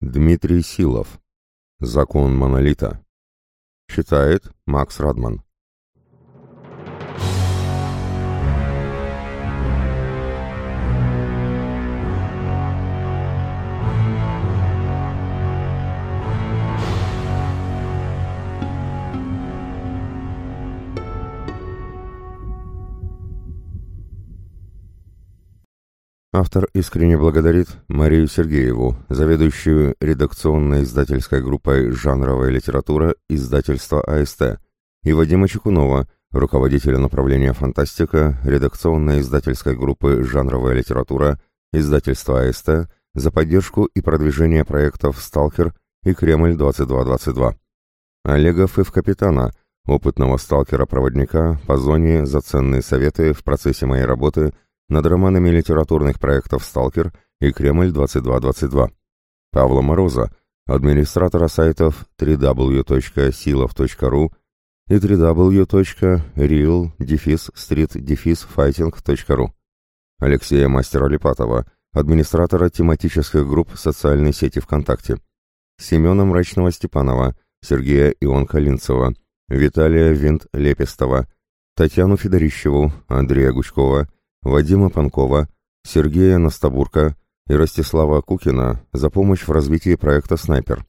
Дмитрий Силов. Закон монолита. Читает Макс Радман. Автор искренне благодарит Марию Сергееву, заведующую редакционно-издательской группой «Жанровая литература» издательства АСТ, и Вадима Чекунова, руководителя направления «Фантастика» редакционно-издательской группы «Жанровая литература» издательства АСТ за поддержку и продвижение проектов «Сталкер» и «Кремль-2222». Олега Фыв-капитана, опытного сталкера-проводника по зоне за ценные советы в процессе моей работы – над романами литературных проектов «Сталкер» и «Кремль-2222». Павла Мороза, администратора сайтов www.silov.ru и www.real-street-fighting.ru. Алексея Мастера-Липатова, администратора тематических групп социальной сети ВКонтакте. Семена Мрачного-Степанова, Сергея Ион-Калинцева, Виталия Винт-Лепестова, Татьяну Федорищеву, Андрея Гучкова, Вадима Панкова, Сергея Настабурка и Ростислава Кукина за помощь в развитии проекта «Снайпер»,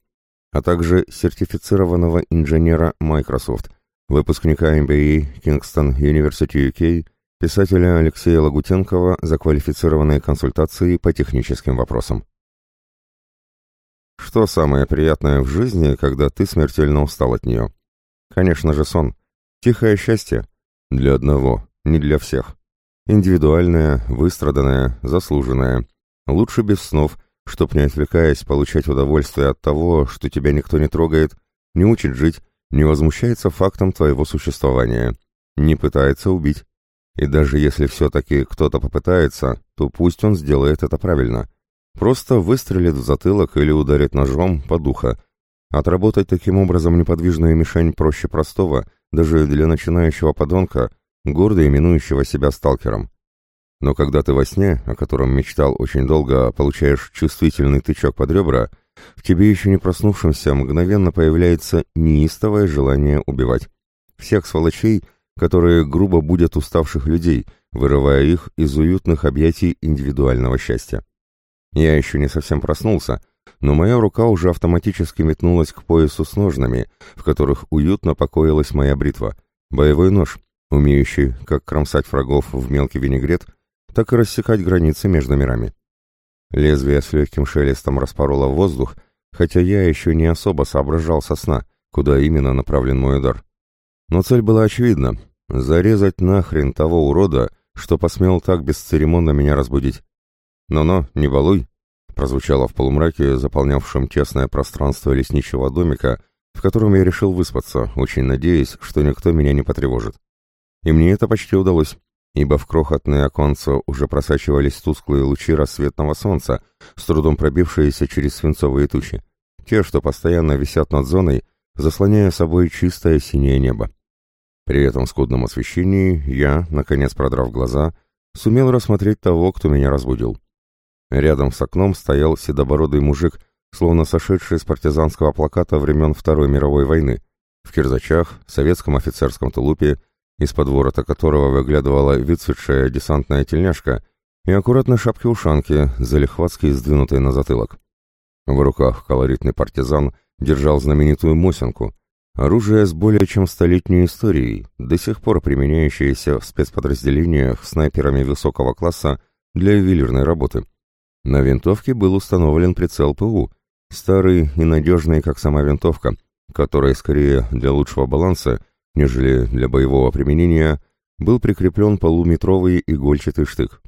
а также сертифицированного инженера Microsoft, выпускника MBA Kingston University UK, писателя Алексея Лагутенкова за квалифицированные консультации по техническим вопросам. Что самое приятное в жизни, когда ты смертельно устал от нее? Конечно же сон. Тихое счастье. Для одного, не для всех. Индивидуальная, выстраданная, заслуженная. Лучше без снов, чтоб не отвлекаясь получать удовольствие от того, что тебя никто не трогает, не учит жить, не возмущается фактом твоего существования, не пытается убить. И даже если все-таки кто-то попытается, то пусть он сделает это правильно. Просто выстрелит в затылок или ударит ножом по духа. Отработать таким образом неподвижную мишень проще простого, даже для начинающего подонка, гордо именующего себя сталкером. Но когда ты во сне, о котором мечтал очень долго, получаешь чувствительный тычок под ребра, в тебе еще не проснувшемся мгновенно появляется неистовое желание убивать. Всех сволочей, которые грубо будят уставших людей, вырывая их из уютных объятий индивидуального счастья. Я еще не совсем проснулся, но моя рука уже автоматически метнулась к поясу с ножнами, в которых уютно покоилась моя бритва, боевой нож, умеющий как кромсать врагов в мелкий винегрет, так и рассекать границы между мирами. Лезвие с легким шелестом распороло воздух, хотя я еще не особо соображал со сна, куда именно направлен мой удар. Но цель была очевидна — зарезать нахрен того урода, что посмел так бесцеремонно меня разбудить. «Но-но, не балуй!» — прозвучало в полумраке, заполнявшем тесное пространство лесничего домика, в котором я решил выспаться, очень надеясь, что никто меня не потревожит. И мне это почти удалось, ибо в крохотное оконце уже просачивались тусклые лучи рассветного солнца, с трудом пробившиеся через свинцовые тучи, те, что постоянно висят над зоной, заслоняя собой чистое синее небо. При этом скудном освещении я, наконец продрав глаза, сумел рассмотреть того, кто меня разбудил. Рядом с окном стоял седобородый мужик, словно сошедший с партизанского плаката времен Второй мировой войны, в кирзачах, советском офицерском тулупе из-под ворота которого выглядывала выцветшая десантная тельняшка и аккуратной шапки-ушанки, залихватски сдвинутой на затылок. В руках колоритный партизан держал знаменитую Мосинку, оружие с более чем столетней историей, до сих пор применяющееся в спецподразделениях снайперами высокого класса для ювелирной работы. На винтовке был установлен прицел ПУ, старый и надежный, как сама винтовка, который скорее для лучшего баланса нежели для боевого применения, был прикреплен полуметровый игольчатый штык.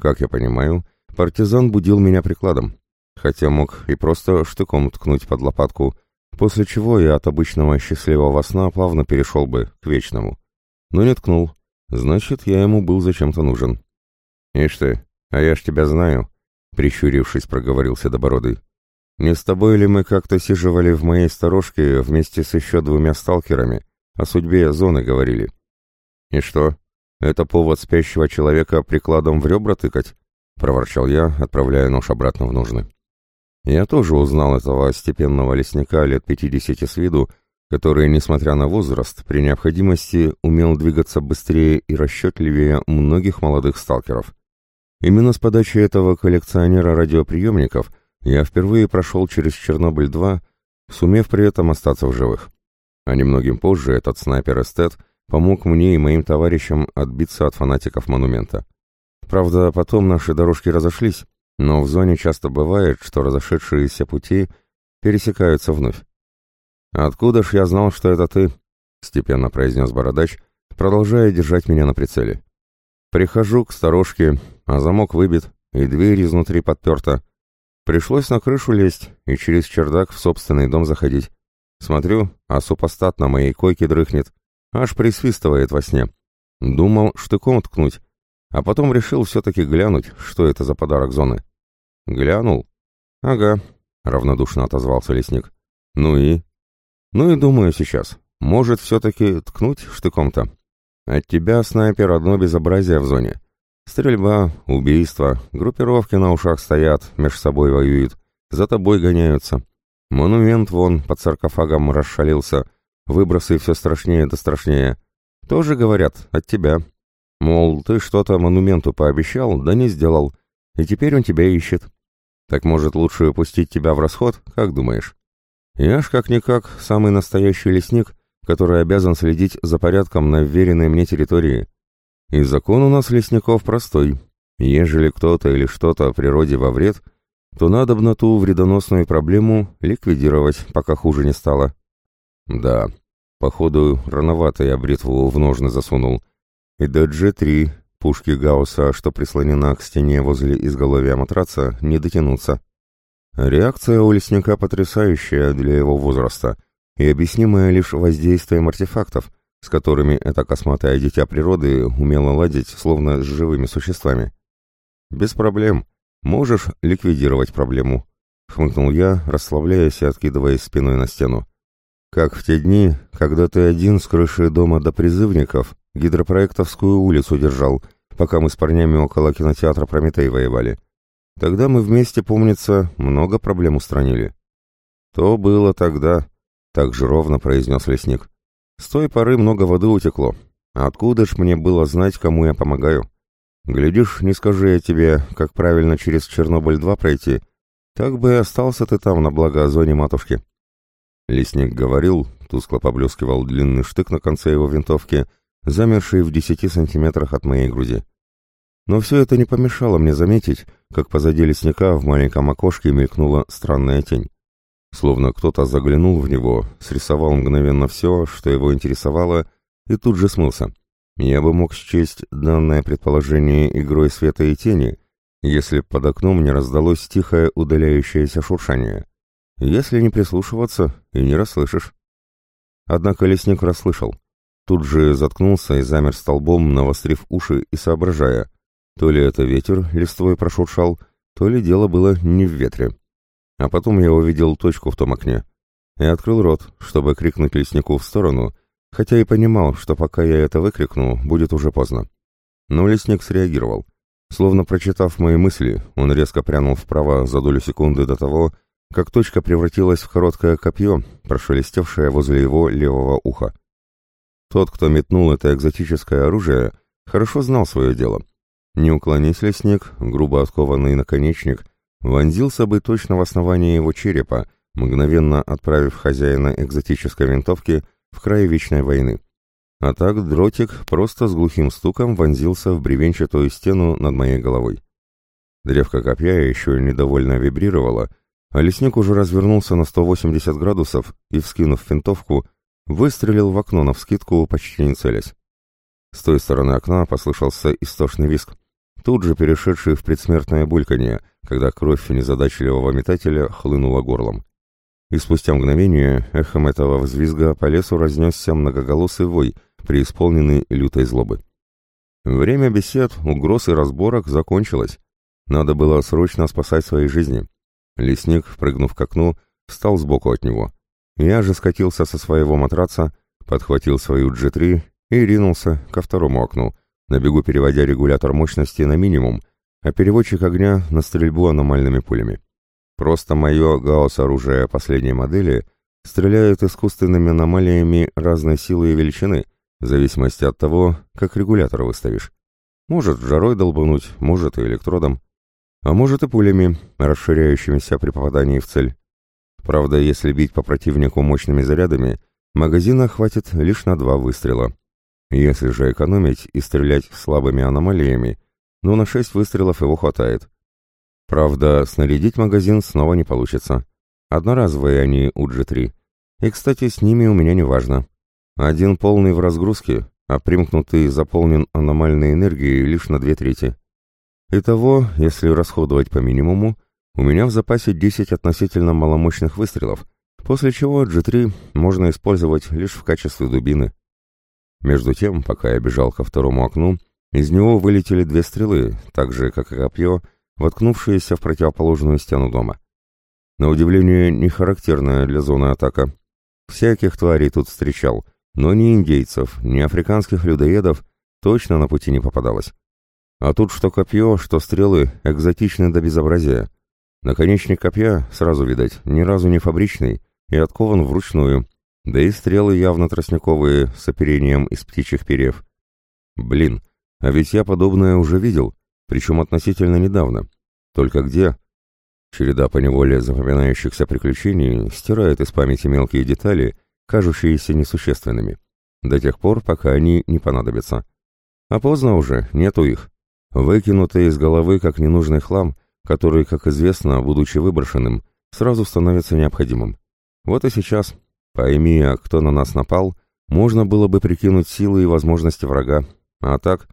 Как я понимаю, партизан будил меня прикладом, хотя мог и просто штыком ткнуть под лопатку, после чего я от обычного счастливого сна плавно перешел бы к вечному. Но не ткнул, значит, я ему был зачем-то нужен. «Ишь ты, а я ж тебя знаю», — прищурившись, проговорил Седобородый. «Не с тобой ли мы как-то сиживали в моей сторожке вместе с еще двумя сталкерами?» О судьбе зоны говорили. И что, это повод спящего человека прикладом в ребра тыкать? Проворчал я, отправляя нож обратно в ножны. Я тоже узнал этого степенного лесника лет пятидесяти с виду, который, несмотря на возраст, при необходимости умел двигаться быстрее и расчетливее многих молодых сталкеров. Именно с подачи этого коллекционера радиоприемников я впервые прошел через Чернобыль-2, сумев при этом остаться в живых. А немногим позже этот снайпер-эстет помог мне и моим товарищам отбиться от фанатиков монумента. Правда, потом наши дорожки разошлись, но в зоне часто бывает, что разошедшиеся пути пересекаются вновь. «Откуда ж я знал, что это ты?» — степенно произнес бородач, продолжая держать меня на прицеле. «Прихожу к сторожке, а замок выбит, и дверь изнутри подперта. Пришлось на крышу лезть и через чердак в собственный дом заходить. Смотрю, а супостат на моей койке дрыхнет, аж присвистывает во сне. Думал штыком ткнуть, а потом решил все-таки глянуть, что это за подарок зоны. Глянул? Ага, равнодушно отозвался лесник. Ну и? Ну и думаю сейчас, может все-таки ткнуть штыком-то? От тебя, снайпер, одно безобразие в зоне. Стрельба, убийства, группировки на ушах стоят, меж собой воюют, за тобой гоняются. Монумент вон под саркофагом расшалился, выбросы все страшнее да страшнее. Тоже говорят, от тебя. Мол, ты что-то монументу пообещал, да не сделал, и теперь он тебя ищет. Так может лучше пустить тебя в расход, как думаешь? Я ж как-никак самый настоящий лесник, который обязан следить за порядком на вверенной мне территории. И закон у нас лесников простой. Ежели кто-то или что-то природе во вред, то надо бы на ту вредоносную проблему ликвидировать, пока хуже не стало. Да, походу, рановато я бритву в ножны засунул — и до G3 пушки Гаусса, что прислонена к стене возле изголовья матраца, не дотянуться. Реакция у лесника потрясающая для его возраста и объяснимая лишь воздействием артефактов, с которыми это косматое дитя природы умело ладить, словно с живыми существами. «Без проблем. Можешь ликвидировать проблему», — хмыкнул я, расслабляясь и откидываясь спиной на стену. «Как в те дни, когда ты один с крыши дома до призывников Гидропроектовскую улицу держал, пока мы с парнями около кинотеатра Прометей воевали. Тогда мы вместе, помнится, много проблем устранили. То было тогда, так же ровно произнес лесник. С той поры много воды утекло. Откуда ж мне было знать, кому я помогаю? Глядишь, не скажи я тебе, как правильно через Чернобыль-2 пройти, так бы и остался ты там на благо зоне матушки. Лесник говорил, тускло поблескивал длинный штык на конце его винтовки — замерший в десяти сантиметрах от моей груди. Но все это не помешало мне заметить, как позади лесника в маленьком окошке мелькнула странная тень. Словно кто-то заглянул в него, срисовал мгновенно все, что его интересовало, и тут же смылся. Я бы мог счесть данное предположение игрой света и тени, если под окном не раздалось тихое удаляющееся шуршание. Если не прислушиваться, и не расслышишь. Однако лесник расслышал. Тут же заткнулся и замер столбом, навострив уши и соображая. То ли это ветер листвой прошуршал, то ли дело было не в ветре. А потом я увидел точку в том окне и открыл рот, чтобы крикнуть леснику в сторону, хотя и понимал, что пока я это выкрикну, будет уже поздно. Но лесник среагировал. Словно прочитав мои мысли, он резко прянул вправо за долю секунды до того, как точка превратилась в короткое копье, прошелестевшее возле его левого уха. Тот, кто метнул это экзотическое оружие, хорошо знал свое дело. Не уклонись лесник, грубо откованный наконечник, вонзился бы точно в основание его черепа, мгновенно отправив хозяина экзотической винтовки в край вечной войны. А так дротик просто с глухим стуком вонзился в бревенчатую стену над моей головой. Древко копья еще недовольно вибрировало, а лесник уже развернулся на 180 градусов и, вскинув винтовку, Выстрелил в окно навскидку, почти не целясь. С той стороны окна послышался истошный виск, тут же перешедший в предсмертное бульканье, когда кровь незадачливого метателя хлынула горлом. И спустя мгновение эхом этого взвизга по лесу разнесся многоголосый вой, преисполненный лютой злобы. Время бесед, угроз и разборок закончилось. Надо было срочно спасать свои жизни. Лесник, прыгнув к окну, встал сбоку от него. Я же скатился со своего матраца, подхватил свою G3 и ринулся ко второму окну, на бегу переводя регулятор мощности на минимум, а переводчик огня на стрельбу аномальными пулями. Просто мое гаусс-оружие последней модели стреляет искусственными аномалиями разной силы и величины, в зависимости от того, как регулятор выставишь. Может жарой долбануть, может и электродом, а может и пулями, расширяющимися при попадании в цель. Правда, если бить по противнику мощными зарядами, магазина хватит лишь на два выстрела. Если же экономить и стрелять слабыми аномалиями, ну на шесть выстрелов его хватает. Правда, снарядить магазин снова не получится. Одноразовые они у G3. И, кстати, с ними у меня не важно. Один полный в разгрузке, а примкнутый заполнен аномальной энергией лишь на две трети. Итого, если расходовать по минимуму, у меня в запасе 10 относительно маломощных выстрелов, после чего G3 можно использовать лишь в качестве дубины. Между тем, пока я бежал ко второму окну, из него вылетели две стрелы, так же, как и копье, воткнувшиеся в противоположную стену дома. На удивление, не характерная для зоны атака. Всяких тварей тут встречал, но ни индейцев, ни африканских людоедов точно на пути не попадалось. А тут что копье, что стрелы экзотичны до безобразия. Наконечник копья, сразу видать, ни разу не фабричный и откован вручную, да и стрелы явно тростниковые, с оперением из птичьих перьев. Блин, а ведь я подобное уже видел, причем относительно недавно. Только где? Череда поневоле запоминающихся приключений стирает из памяти мелкие детали, кажущиеся несущественными, до тех пор, пока они не понадобятся. А поздно уже, нету их. Выкинутые из головы как ненужный хлам, который, как известно, будучи выброшенным, сразу становится необходимым. Вот и сейчас, пойми, а кто на нас напал, можно было бы прикинуть силы и возможности врага. А так...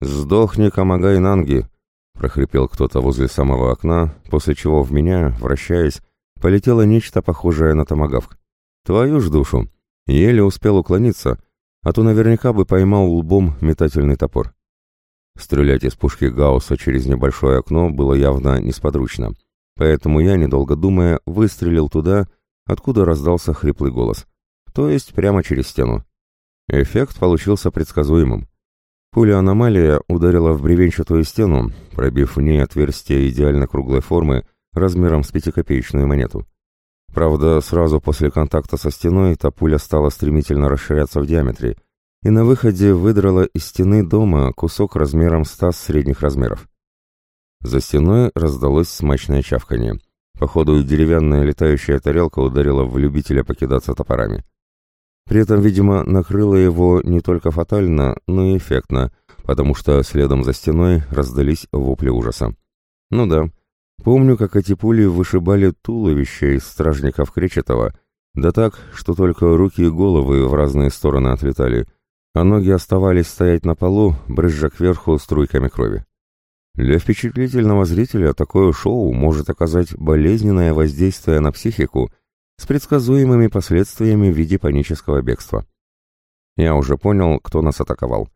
«Сдохни, Камагай Нанги!» — прохрипел кто-то возле самого окна, после чего в меня, вращаясь, полетело нечто похожее на томагавк. «Твою ж душу!» Еле успел уклониться, а то наверняка бы поймал лбом метательный топор. Стрелять из пушки Гаусса через небольшое окно было явно несподручно, поэтому я, недолго думая, выстрелил туда, откуда раздался хриплый голос, то есть прямо через стену. Эффект получился предсказуемым. Пуля-аномалия ударила в бревенчатую стену, пробив в ней отверстие идеально круглой формы размером с пятикопеечную монету. Правда, сразу после контакта со стеной та пуля стала стремительно расширяться в диаметре, и на выходе выдрала из стены дома кусок размером с таз средних размеров. За стеной раздалось смачное чавканье. Походу, деревянная летающая тарелка ударила в любителя покидаться топорами. При этом, видимо, накрыло его не только фатально, но и эффектно, потому что следом за стеной раздались вопли ужаса. Ну да, помню, как эти пули вышибали туловище из стражников Кречетова, да так, что только руки и головы в разные стороны отлетали, а ноги оставались стоять на полу, брызжа кверху струйками крови. Для впечатлительного зрителя такое шоу может оказать болезненное воздействие на психику с предсказуемыми последствиями в виде панического бегства. Я уже понял, кто нас атаковал.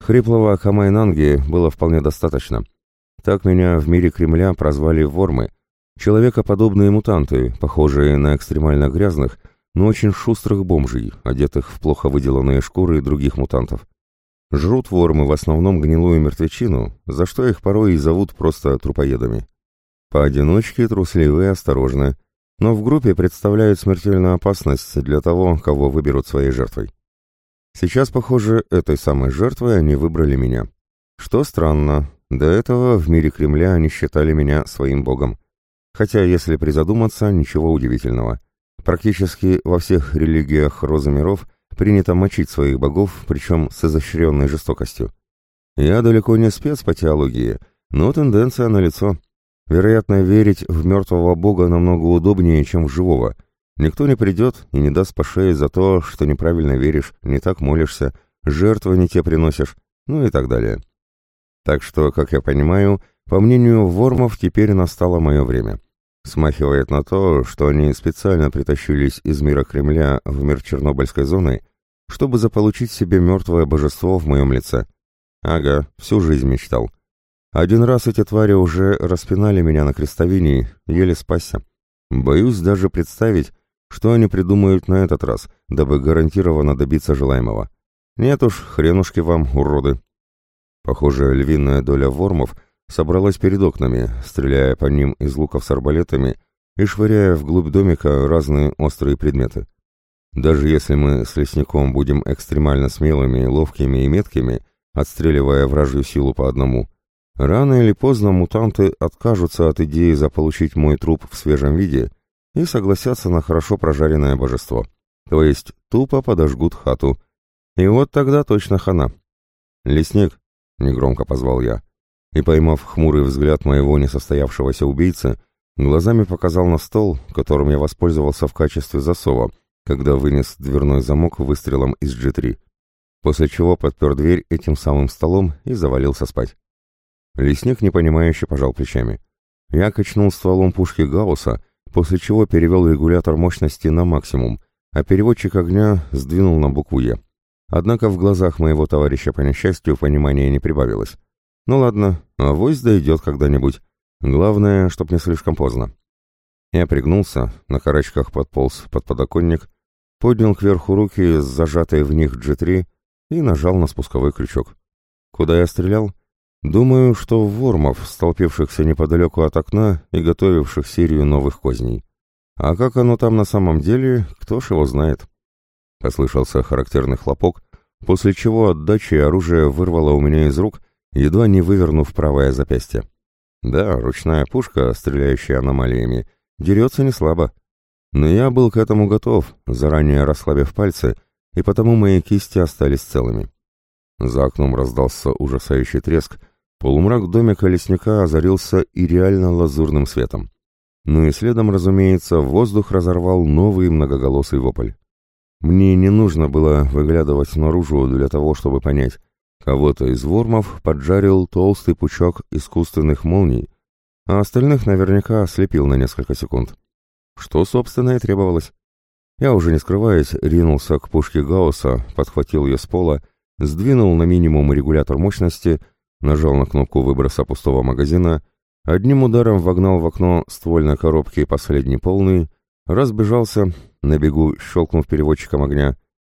Хриплого Хамайнанги было вполне достаточно. Так меня в мире Кремля прозвали вормы, человекоподобные мутанты, похожие на экстремально грязных, но очень шустрых бомжей, одетых в плохо выделанные шкуры других мутантов. Жрут вормы в основном гнилую мертвечину, за что их порой и зовут просто трупоедами. Поодиночке трусливые и осторожны, но в группе представляют смертельную опасность для того, кого выберут своей жертвой. Сейчас, похоже, этой самой жертвой они выбрали меня. Что странно, до этого в мире Кремля они считали меня своим богом. Хотя, если призадуматься, ничего удивительного. Практически во всех религиях розы миров принято мочить своих богов, причем с изощренной жестокостью. Я далеко не спец по теологии, но тенденция налицо. Вероятно, верить в мертвого бога намного удобнее, чем в живого. Никто не придет и не даст по шее за то, что неправильно веришь, не так молишься, жертвы не те приносишь, ну и так далее. Так что, как я понимаю, по мнению Вормов, теперь настало мое время. Смахивает на то, что они специально притащились из мира Кремля в мир Чернобыльской зоны, чтобы заполучить себе мертвое божество в моем лице. Ага, всю жизнь мечтал. Один раз эти твари уже распинали меня на крестовине, еле спасся. Боюсь даже представить, что они придумают на этот раз, дабы гарантированно добиться желаемого. Нет уж, хренушки вам, уроды. Похоже, львиная доля вормов собралась перед окнами, стреляя по ним из луков с арбалетами и швыряя вглубь домика разные острые предметы. Даже если мы с лесником будем экстремально смелыми, ловкими и меткими, отстреливая вражью силу по одному, рано или поздно мутанты откажутся от идеи заполучить мой труп в свежем виде и согласятся на хорошо прожаренное божество. То есть тупо подожгут хату. И вот тогда точно хана. «Лесник», — негромко позвал я, и, поймав хмурый взгляд моего несостоявшегося убийцы, глазами показал на стол, которым я воспользовался в качестве засова, когда вынес дверной замок выстрелом из G3, после чего подпер дверь этим самым столом и завалился спать. Лесник непонимающе пожал плечами. Я качнул стволом пушки Гаусса, после чего перевел регулятор мощности на максимум, а переводчик огня сдвинул на букву «Е». Однако в глазах моего товарища по несчастью понимания не прибавилось. Ну ладно, авось дойдет когда-нибудь. Главное, чтоб не слишком поздно. Я пригнулся, на карачках подполз под подоконник, поднял кверху руки с зажатой в них G3 и нажал на спусковой крючок. Куда я стрелял? Думаю, что вормов, столпившихся неподалеку от окна и готовивших серию новых козней. А как оно там на самом деле, кто ж его знает. Послышался характерный хлопок, после чего отдача оружия вырвало у меня из рук, едва не вывернув правое запястье. Да, ручная пушка, стреляющая аномалиями, Дерется не слабо. Но я был к этому готов, заранее расслабив пальцы, и потому мои кисти остались целыми. За окном раздался ужасающий треск, полумрак домика лесника озарился и реально лазурным светом. Ну и следом, разумеется, воздух разорвал новый многоголосый вопль. Мне не нужно было выглядывать наружу для того, чтобы понять, кого-то из вормов поджарил толстый пучок искусственных молний, а остальных наверняка ослепил на несколько секунд. Что, собственно, и требовалось. Я уже не скрываясь, ринулся к пушке Гаусса, подхватил ее с пола, сдвинул на минимум регулятор мощности, нажал на кнопку выброса пустого магазина, одним ударом вогнал в окно ствольной коробки последний полный, разбежался, на бегу щелкнув переводчиком огня,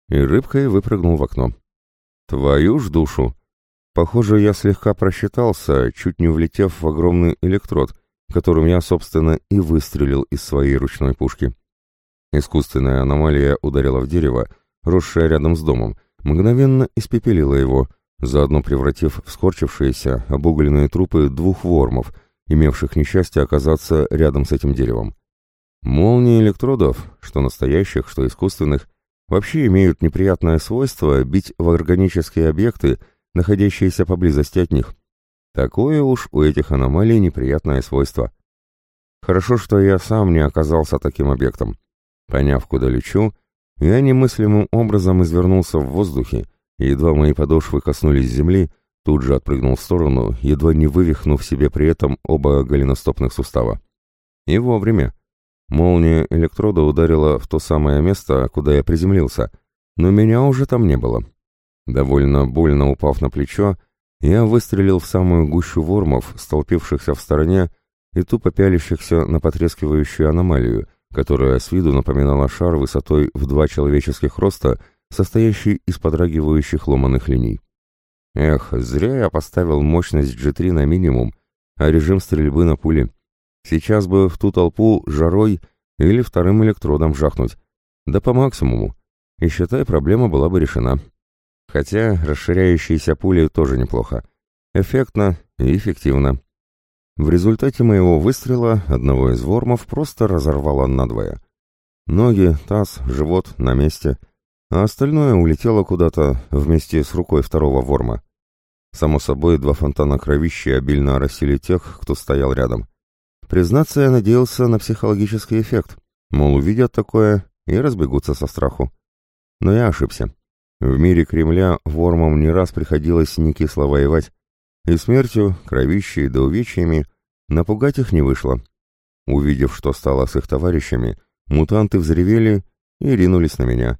и рыбкой выпрыгнул в окно. «Твою ж душу!» Похоже, я слегка просчитался, чуть не влетев в огромный электрод, которым я, собственно, и выстрелил из своей ручной пушки. Искусственная аномалия ударила в дерево, росшее рядом с домом, мгновенно испепелила его, заодно превратив в скорчившиеся, обугленные трупы двух вормов, имевших несчастье оказаться рядом с этим деревом. Молнии электродов, что настоящих, что искусственных, вообще имеют неприятное свойство бить в органические объекты, находящиеся поблизости от них. Такое уж у этих аномалий неприятное свойство. Хорошо, что я сам не оказался таким объектом. Поняв, куда лечу, я немыслимым образом извернулся в воздухе, едва мои подошвы коснулись земли, тут же отпрыгнул в сторону, едва не вывихнув себе при этом оба голеностопных сустава. И вовремя. Молния электрода ударила в то самое место, куда я приземлился, но меня уже там не было. Довольно больно упав на плечо, я выстрелил в самую гущу вормов, столпившихся в стороне и тупо пялящихся на потрескивающую аномалию, которая с виду напоминала шар высотой в два человеческих роста, состоящий из подрагивающих ломаных линий. Эх, зря я поставил мощность G3 на минимум, а режим стрельбы на пули. Сейчас бы в ту толпу жарой или вторым электродом жахнуть. Да по максимуму. И считай, проблема была бы решена. Хотя расширяющиеся пули тоже неплохо. Эффектно и эффективно. В результате моего выстрела одного из вормов просто разорвало надвое. Ноги, таз, живот на месте, а остальное улетело куда-то вместе с рукой второго ворма. Само собой, два фонтана кровищи обильно оросили тех, кто стоял рядом. Признаться, я надеялся на психологический эффект, мол, увидят такое и разбегутся со страху. Но я ошибся. В мире Кремля вормам не раз приходилось не кисло воевать, и смертью, кровищей да увечьями напугать их не вышло. Увидев, что стало с их товарищами, мутанты взревели и ринулись на меня.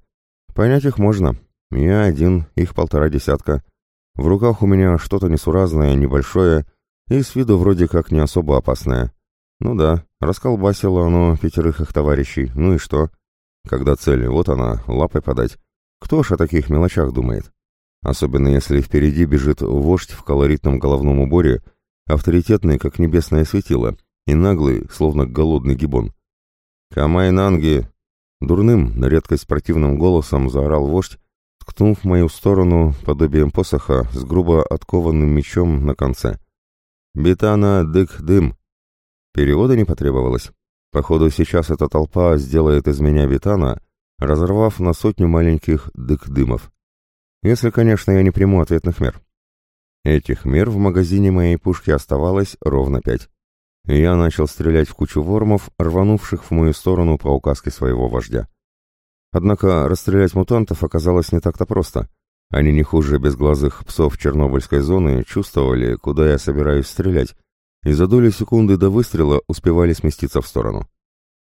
Понять их можно. Я один, их полтора десятка. В руках у меня что-то несуразное, небольшое и с виду вроде как не особо опасное. Ну да, расколбасило оно пятерых их товарищей, ну и что? Когда цель, вот она, лапой подать. Кто ж о таких мелочах думает? Особенно если впереди бежит вождь в колоритном головном уборе, авторитетный, как небесное светило, и наглый, словно голодный гибон. «Камайнанги!» Дурным, на редкость противным голосом заорал вождь, ткнув в мою сторону подобием посоха с грубо откованным мечом на конце. «Бетана дык-дым!» Перевода не потребовалось. Походу, сейчас эта толпа сделает из меня бетана, разорвав на сотню маленьких дык-дымов. Если, конечно, я не приму ответных мер. Этих мер в магазине моей пушки оставалось ровно пять. Я начал стрелять в кучу вормов, рванувших в мою сторону по указке своего вождя. Однако расстрелять мутантов оказалось не так-то просто. Они не хуже безглазых псов Чернобыльской зоны чувствовали, куда я собираюсь стрелять, и за доли секунды до выстрела успевали сместиться в сторону.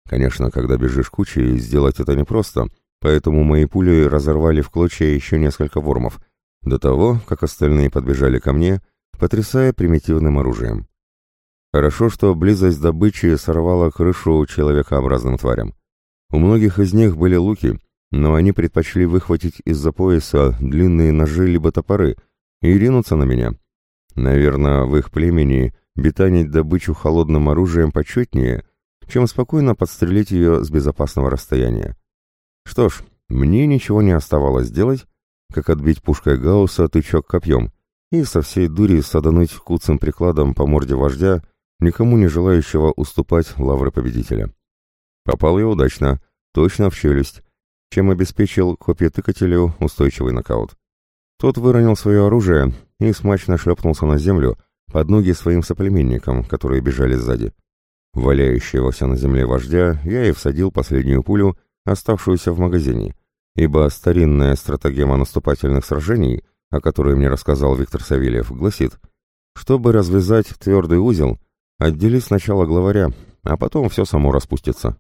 Конечно, когда бежишь кучей, сделать это непросто, поэтому мои пули разорвали в клочья еще несколько вормов, до того, как остальные подбежали ко мне, потрясая примитивным оружием. Хорошо, что близость добычи сорвала крышу человекообразным тварям. У многих из них были луки, но они предпочли выхватить из-за пояса длинные ножи либо топоры и ринуться на меня. Наверное, в их племени бетанить добычу холодным оружием почетнее, чем спокойно подстрелить ее с безопасного расстояния. Что ж, мне ничего не оставалось делать, как отбить пушкой Гаусса тычок копьем и со всей дури садануть куцым прикладом по морде вождя, никому не желающего уступать лавры победителя. Попал я удачно, точно в челюсть, чем обеспечил копьетыкателю устойчивый нокаут. Тот выронил свое оружие и смачно шлепнулся на землю под ноги своим соплеменникам, которые бежали сзади. Валяющегося на земле вождя я и всадил последнюю пулю, оставшуюся в магазине, ибо старинная стратегема наступательных сражений, о которой мне рассказал Виктор Савельев, гласит, чтобы развязать твердый узел, отдели сначала главаря, а потом все само распустится.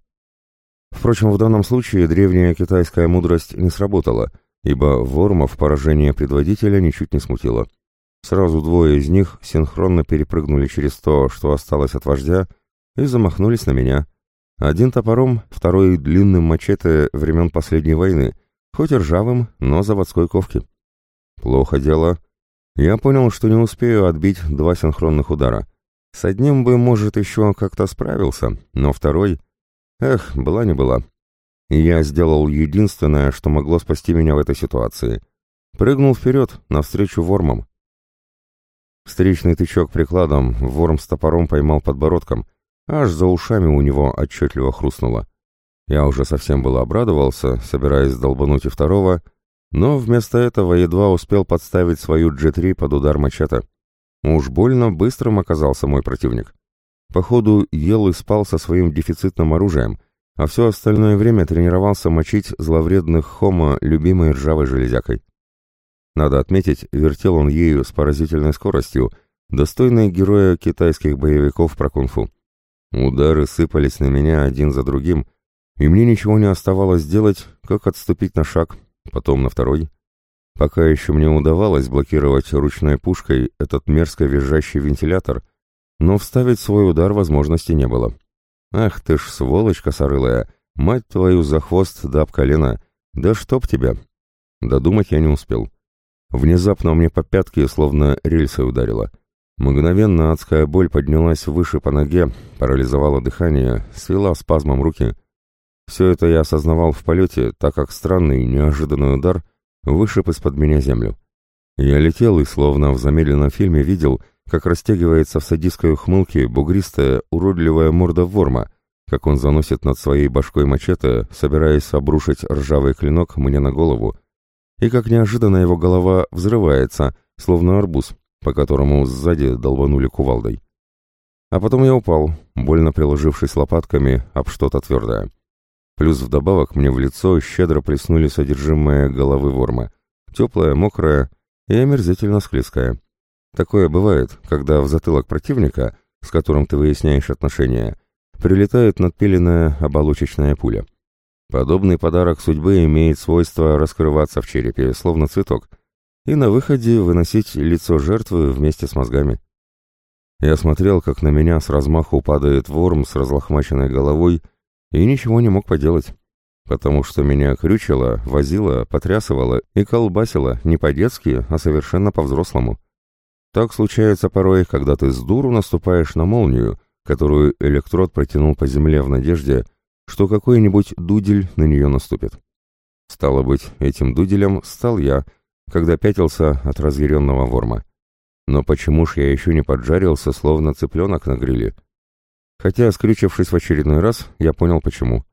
Впрочем, в данном случае древняя китайская мудрость не сработала, ибо Вормов поражение предводителя ничуть не смутило. Сразу двое из них синхронно перепрыгнули через то, что осталось от вождя, и замахнулись на меня. Один топором, второй длинным мачете времен последней войны, хоть и ржавым, но заводской ковки. Плохо дело. Я понял, что не успею отбить два синхронных удара. С одним бы, может, еще как-то справился, но второй... Эх, была не была. И я сделал единственное, что могло спасти меня в этой ситуации. Прыгнул вперед, навстречу вормам. Встречный тычок прикладом ворм с топором поймал подбородком, аж за ушами у него отчетливо хрустнуло. Я уже совсем было обрадовался, собираясь долбануть и второго, но вместо этого едва успел подставить свою G3 под удар мачете. Уж больно быстрым оказался мой противник. Походу, ел и спал со своим дефицитным оружием, а все остальное время тренировался мочить зловредных хомо любимой ржавой железякой. Надо отметить, вертел он ею с поразительной скоростью, достойной героя китайских боевиков про кунг-фу. Удары сыпались на меня один за другим, и мне ничего не оставалось делать, как отступить на шаг, потом на второй. Пока еще мне удавалось блокировать ручной пушкой этот мерзко визжащий вентилятор, но вставить свой удар возможности не было. Ах ты ж сволочь косорылая, мать твою за хвост да об колено, да чтоб тебя! Додумать я не успел. Внезапно мне по пятке словно рельсой ударило. Мгновенно адская боль поднялась выше по ноге, парализовала дыхание, свела спазмом руки. Все это я осознавал в полете, так как странный, неожиданный удар вышиб из-под меня землю. Я летел и, словно в замедленном фильме, видел, как растягивается в садистской ухмылке бугристая, уродливая морда ворма, как он заносит над своей башкой мачете, собираясь обрушить ржавый клинок мне на голову, и как неожиданно его голова взрывается, словно арбуз, по которому сзади долбанули кувалдой. А потом я упал, больно приложившись лопатками об что-то твердое. Плюс вдобавок мне в лицо щедро плеснули содержимое головы ворма. Теплое, мокрое и омерзительно склизкое. Такое бывает, когда в затылок противника, с которым ты выясняешь отношения, прилетает надпиленная оболочечная пуля. Подобный подарок судьбы имеет свойство раскрываться в черепе, словно цветок, и на выходе выносить лицо жертвы вместе с мозгами. Я смотрел, как на меня с размаху падает ворм с разлохмаченной головой, и ничего не мог поделать, потому что меня крючило, возило, потрясывало и колбасило не по-детски, а совершенно по-взрослому. Так случается порой, когда ты с дуру наступаешь на молнию, которую электрод протянул по земле в надежде, что какой-нибудь дудель на нее наступит. Стало быть, этим дуделем стал я, когда пятился от разъяренного ворма. Но почему ж я еще не поджарился, словно цыпленок на гриле? Хотя, скрючившись в очередной раз, я понял почему.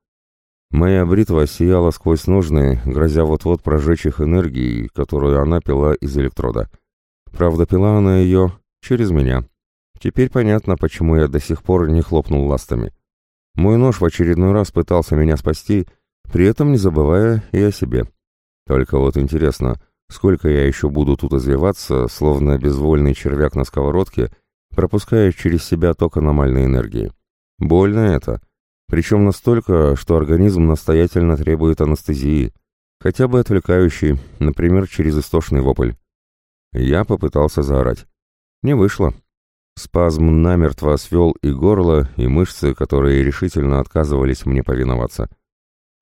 Моя бритва сияла сквозь ножны, грозя вот-вот прожечь их энергией, которую она пила из электрода. Правда, пила она ее через меня. Теперь понятно, почему я до сих пор не хлопнул ластами. Мой нож в очередной раз пытался меня спасти, при этом не забывая и о себе. Только вот интересно, сколько я еще буду тут извиваться, словно безвольный червяк на сковородке, пропуская через себя ток аномальной энергии. Больно это. Причем настолько, что организм настоятельно требует анестезии, хотя бы отвлекающей, например, через истошный вопль. Я попытался заорать. Не вышло. Спазм намертво свел и горло, и мышцы, которые решительно отказывались мне повиноваться.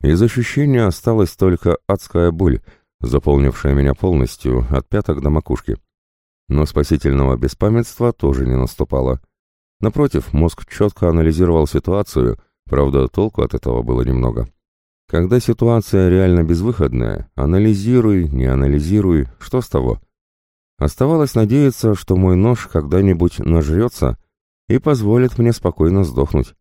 Из ощущения осталась только адская боль, заполнившая меня полностью, от пяток до макушки. Но спасительного беспамятства тоже не наступало. Напротив, мозг четко анализировал ситуацию, правда, толку от этого было немного. Когда ситуация реально безвыходная, анализируй, не анализируй, что с того? Оставалось надеяться, что мой нож когда-нибудь нажрется и позволит мне спокойно сдохнуть.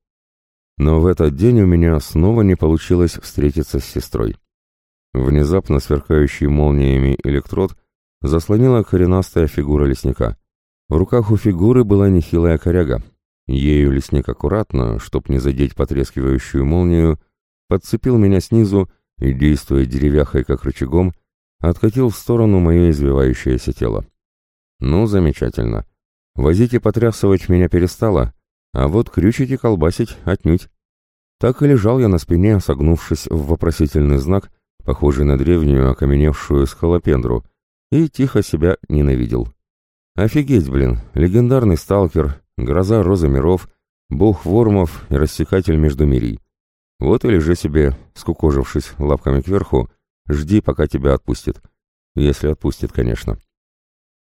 Но в этот день у меня снова не получилось встретиться с сестрой. Внезапно сверкающий молниями электрод заслонила коренастая фигура лесника. В руках у фигуры была нехилая коряга. Ею лесник аккуратно, чтоб не задеть потрескивающую молнию, подцепил меня снизу и, действуя деревяхой как рычагом, откатил в сторону мое извивающееся тело. Ну, замечательно. Возить и потрясывать меня перестало, а вот крючить и колбасить отнюдь. Так и лежал я на спине, согнувшись в вопросительный знак, похожий на древнюю окаменевшую скалопендру, и тихо себя ненавидел. Офигеть, блин, легендарный сталкер, гроза розы миров, бог вормов и рассекатель между мирей. Вот и лежи себе, скукожившись лапками кверху, жди, пока тебя отпустит. Если отпустит, конечно.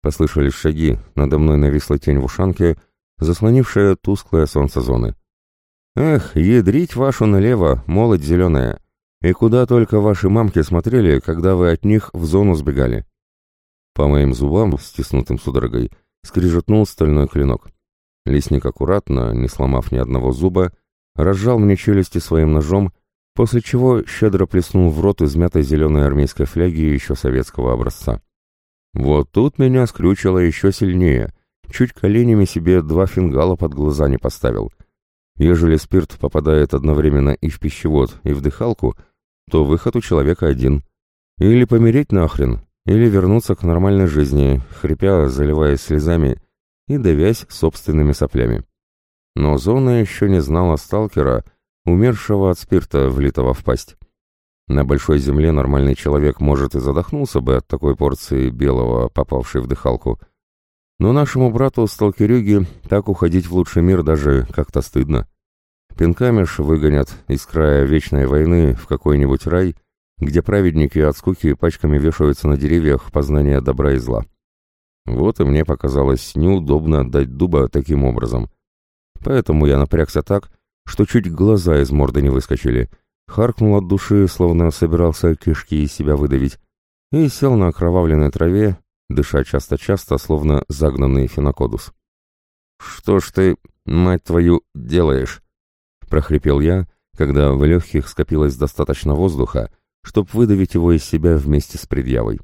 Послышались шаги, надо мной нависла тень в ушанке — заслонившая тусклое солнце зоны. «Эх, ядрить вашу налево, молодь зеленая! И куда только ваши мамки смотрели, когда вы от них в зону сбегали!» По моим зубам, стиснутым судорогой, скрижетнул стальной клинок. Лесник аккуратно, не сломав ни одного зуба, разжал мне челюсти своим ножом, после чего щедро плеснул в рот измятой зеленой армейской фляги еще советского образца. Вот тут меня скрючило еще сильнее — чуть коленями себе два фингала под глаза не поставил. Ежели спирт попадает одновременно и в пищевод, и в дыхалку, то выход у человека один. Или помереть нахрен, или вернуться к нормальной жизни, хрипя, заливаясь слезами и давясь собственными соплями. Но зона еще не знала сталкера, умершего от спирта, влитого в пасть. На большой земле нормальный человек, может, и задохнулся бы от такой порции белого, попавшей в дыхалку, но нашему брату Сталкерюге так уходить в лучший мир даже как-то стыдно. Пинками ж выгонят из края вечной войны в какой-нибудь рай, где праведники от скуки пачками вешаются на деревьях познания добра и зла. Вот и мне показалось неудобно отдать дуба таким образом. Поэтому я напрягся так, что чуть глаза из морды не выскочили, харкнул от души, словно собирался кишки из себя выдавить, и сел на окровавленной траве, дыша часто-часто, словно загнанный фенокодус. «Что ж ты, мать твою, делаешь?» — прохрипел я, когда в легких скопилось достаточно воздуха, чтоб выдавить его из себя вместе с предъявой.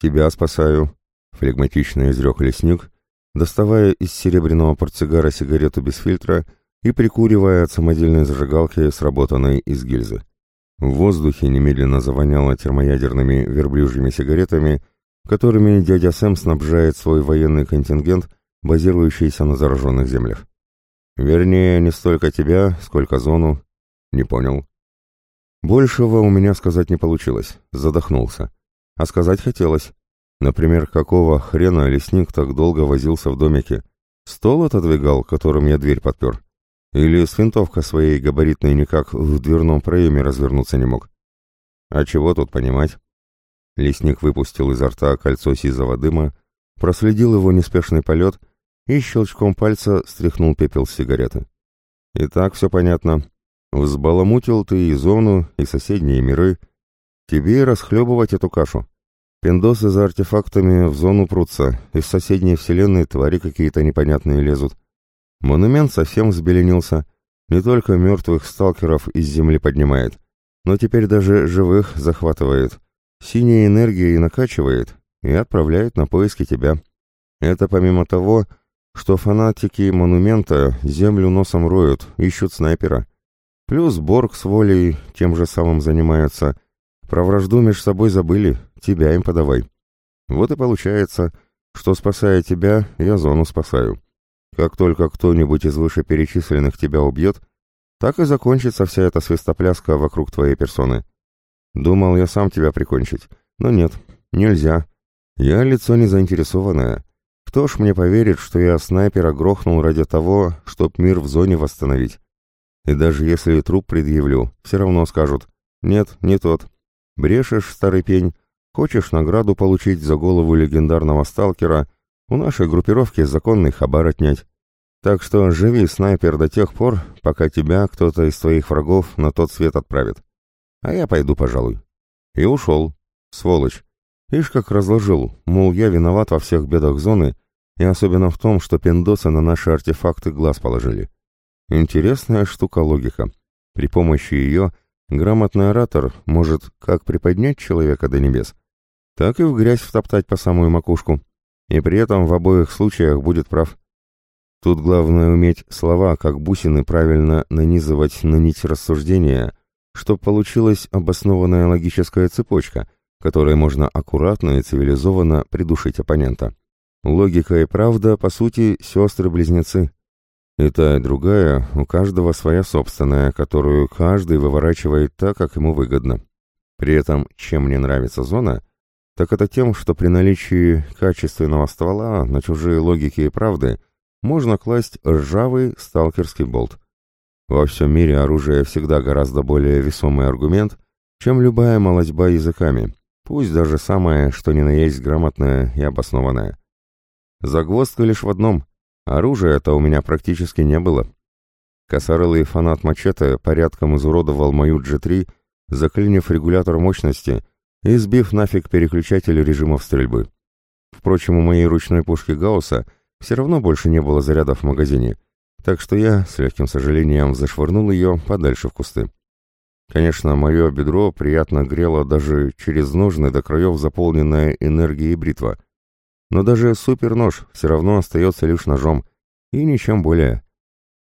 «Тебя спасаю», — флегматично изрек лесник, доставая из серебряного портсигара сигарету без фильтра и прикуривая от самодельной зажигалки, сработанной из гильзы. В воздухе немедленно завоняло термоядерными верблюжьими сигаретами — которыми дядя Сэм снабжает свой военный контингент, базирующийся на зараженных землях. Вернее, не столько тебя, сколько зону. Не понял. Большего у меня сказать не получилось, задохнулся. А сказать хотелось. Например, какого хрена лесник так долго возился в домике? Стол отодвигал, которым я дверь подпер? Или с винтовкой своей габаритной никак в дверном проеме развернуться не мог? А чего тут понимать? Лесник выпустил изо рта кольцо сизого дыма, проследил его неспешный полет и щелчком пальца стряхнул пепел с сигареты. «Итак, все понятно. Взбаламутил ты и зону, и соседние миры. Тебе и расхлебывать эту кашу. Пиндосы за артефактами в зону прутся, из соседней вселенной твари какие-то непонятные лезут. Монумент совсем взбеленился, не только мертвых сталкеров из земли поднимает, но теперь даже живых захватывает. Синяя энергия и накачивает, и отправляет на поиски тебя. Это помимо того, что фанатики монумента землю носом роют, ищут снайпера. Плюс Борг с волей тем же самым занимаются. Про вражду между собой забыли, тебя им подавай. Вот и получается, что, спасая тебя, я зону спасаю. Как только кто-нибудь из вышеперечисленных тебя убьет, так и закончится вся эта свистопляска вокруг твоей персоны. Думал я сам тебя прикончить, но нет, нельзя. Я лицо не заинтересованное. Кто ж мне поверит, что я снайпера грохнул ради того, чтоб мир в зоне восстановить? И даже если труп предъявлю, все равно скажут «нет, не тот». Брешешь, старый пень, хочешь награду получить за голову легендарного сталкера, у нашей группировки законный хабар отнять. Так что живи, снайпер, до тех пор, пока тебя кто-то из твоих врагов на тот свет отправит. А я пойду, пожалуй. И ушел. Сволочь. Ишь как разложил, мол, я виноват во всех бедах зоны, и особенно в том, что пиндосы на наши артефакты глаз положили. Интересная штука логика. При помощи ее грамотный оратор может как приподнять человека до небес, так и в грязь втоптать по самую макушку. И при этом в обоих случаях будет прав. Тут главное уметь слова, как бусины, правильно нанизывать на нить рассуждения, чтобы получилась обоснованная логическая цепочка, которой можно аккуратно и цивилизованно придушить оппонента. Логика и правда, по сути, сестры-близнецы. И та, и другая, у каждого своя собственная, которую каждый выворачивает так, как ему выгодно. При этом, чем мне нравится зона, так это тем, что при наличии качественного ствола на чужие логики и правды можно класть ржавый сталкерский болт. Во всем мире оружие всегда гораздо более весомый аргумент, чем любая молодьба языками, пусть даже самое, что ни на есть грамотное и обоснованное. Загвоздка лишь в одном — оружия-то у меня практически не было. Косорылый фанат мачете порядком изуродовал мою G3, заклинив регулятор мощности и сбив нафиг переключатель режимов стрельбы. Впрочем, у моей ручной пушки Гаусса — все равно больше не было зарядов в магазине, так что я, с легким сожалением, зашвырнул ее подальше в кусты. Конечно, мое бедро приятно грело даже через ножны до краев заполненная энергией бритва. Но даже супернож все равно остается лишь ножом, и ничем более.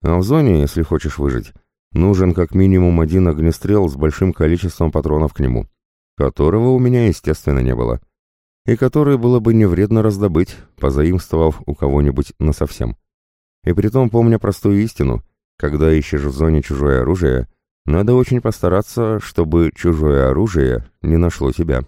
А в зоне, если хочешь выжить, нужен как минимум один огнестрел с большим количеством патронов к нему, которого у меня, естественно, не было и который было бы не вредно раздобыть, позаимствовав у кого-нибудь насовсем. И притом помня простую истину, когда ищешь в зоне чужое оружие, надо очень постараться, чтобы чужое оружие не нашло тебя.